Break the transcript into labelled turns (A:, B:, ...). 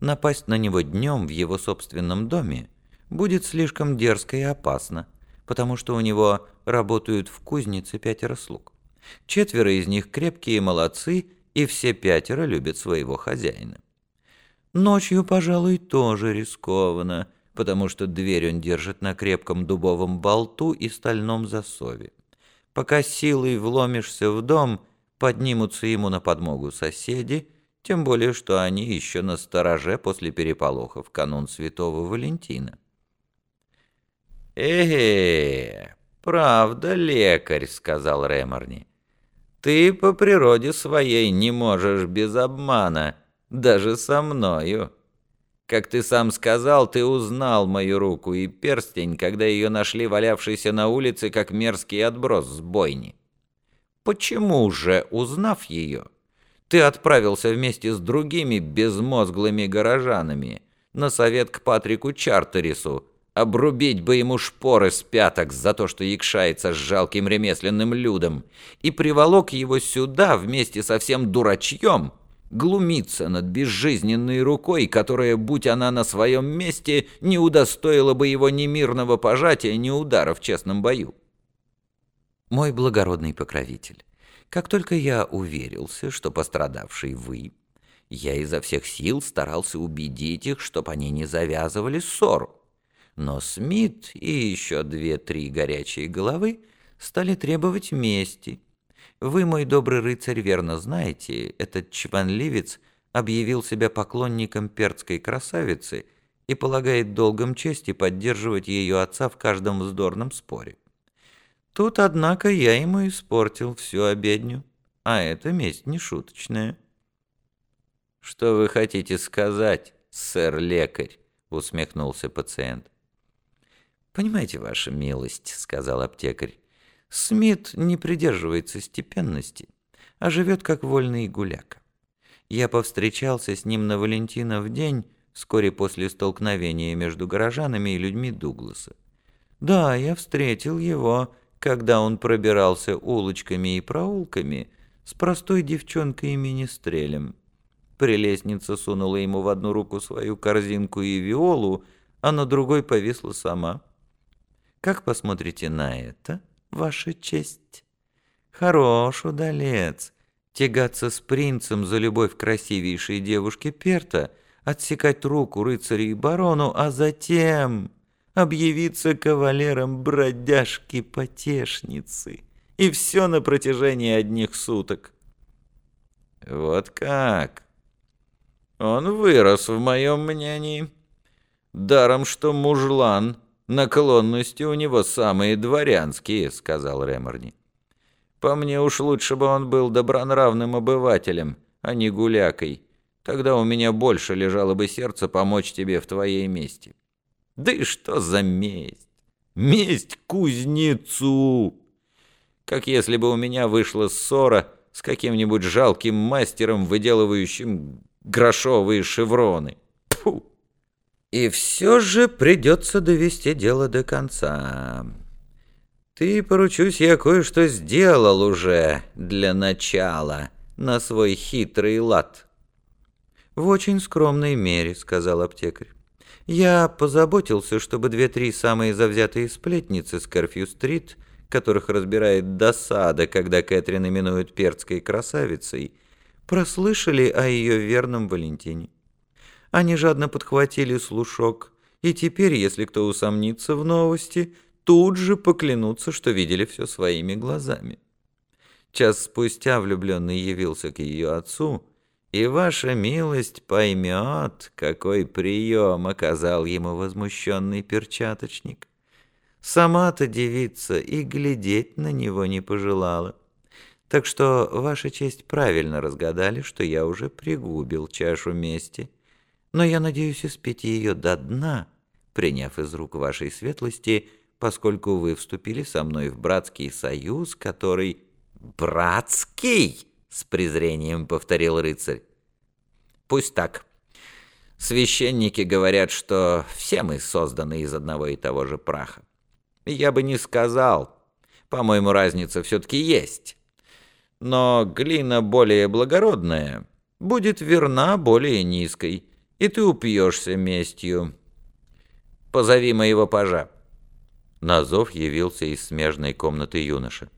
A: Напасть на него днем в его собственном доме будет слишком дерзко и опасно, потому что у него работают в кузнице пятеро слуг. Четверо из них крепкие молодцы, и все пятеро любят своего хозяина. Ночью, пожалуй, тоже рискованно, потому что дверь он держит на крепком дубовом болту и стальном засове. Пока силой вломишься в дом, поднимутся ему на подмогу соседи, тем более, что они еще на стороже после переполоха в канун Святого Валентина. «Э-э, правда, лекарь», — сказал Реморни. «Ты по природе своей не можешь без обмана, даже со мною. Как ты сам сказал, ты узнал мою руку и перстень, когда ее нашли валявшейся на улице, как мерзкий отброс с бойни. Почему же, узнав ее, ты отправился вместе с другими безмозглыми горожанами на совет к Патрику Чартерису, обрубить бы ему шпоры с пяток за то, что якшается с жалким ремесленным людом, и приволок его сюда вместе со всем дурачьем, глумиться над безжизненной рукой, которая, будь она на своем месте, не удостоила бы его ни мирного пожатия, ни удара в честном бою. Мой благородный покровитель, как только я уверился, что пострадавший вы, я изо всех сил старался убедить их, чтобы они не завязывали ссору. Но Смит и еще две-три горячие головы стали требовать мести. Вы, мой добрый рыцарь, верно знаете, этот чванливец объявил себя поклонником перцкой красавицы и полагает долгом чести поддерживать ее отца в каждом вздорном споре. Тут, однако, я ему испортил всю обедню, а эта месть не шуточная. «Что вы хотите сказать, сэр-лекарь?» — усмехнулся пациент. «Понимаете, ваша милость», — сказал аптекарь, — «Смит не придерживается степенности, а живет как вольный гуляка. Я повстречался с ним на Валентина в день, вскоре после столкновения между горожанами и людьми Дугласа. Да, я встретил его, когда он пробирался улочками и проулками с простой девчонкой и министрелем. Прелестница сунула ему в одну руку свою корзинку и виолу, а на другой повисла сама. Как посмотрите на это, ваша честь? Хорош удалец. Тягаться с принцем за любовь красивейшей девушки Перта, отсекать руку рыцарю и барону, а затем объявиться кавалером бродяжки-потешницы. И все на протяжении одних суток. Вот как? Он вырос в моем мнении. Даром, что мужлан — Наклонности у него самые дворянские», — сказал Реморни. «По мне уж лучше бы он был добронравным обывателем, а не гулякой. Тогда у меня больше лежало бы сердце помочь тебе в твоей мести». «Да и что за месть? Месть кузнецу!» Как если бы у меня вышла ссора с каким-нибудь жалким мастером, выделывающим грошовые шевроны. Фу! И все же придется довести дело до конца. Ты, поручусь, я кое-что сделал уже для начала на свой хитрый лад. В очень скромной мере, сказал аптекарь. Я позаботился, чтобы две-три самые завзятые сплетницы с Керфью-стрит, которых разбирает досада, когда Кэтрин именуют перцкой красавицей, прослышали о ее верном Валентине. Они жадно подхватили слушок, и теперь, если кто усомнится в новости, тут же поклянутся, что видели все своими глазами. Час спустя влюбленный явился к ее отцу, и ваша милость поймет, какой прием оказал ему возмущенный перчаточник. Сама-то девица и глядеть на него не пожелала. Так что, ваша честь, правильно разгадали, что я уже пригубил чашу мести но я надеюсь испить ее до дна, приняв из рук вашей светлости, поскольку вы вступили со мной в братский союз, который... «Братский!» — с презрением повторил рыцарь. «Пусть так. Священники говорят, что все мы созданы из одного и того же праха. Я бы не сказал. По-моему, разница все-таки есть. Но глина более благородная будет верна более низкой» и ты упьешься местью. Позови моего пажа».
B: На зов явился из смежной комнаты юноша.